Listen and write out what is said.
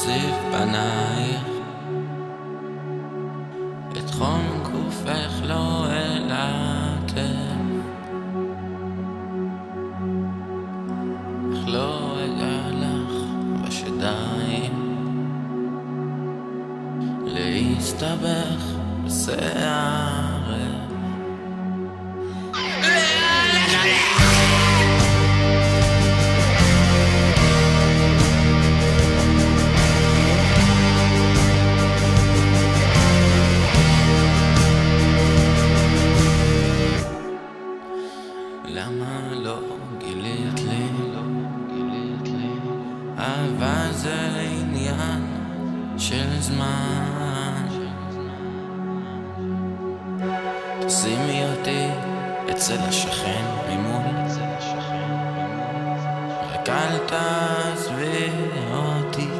זיו פנייך. את חום גופך לא העלתם אך לא אגע לך בשדיים. להסתבך בשיער. למה לא גילית לי? לא גילית לי. אהבה זה עניין של זמן. תשימי אותי אצל השכן ממול. רק אל תעזבי אותי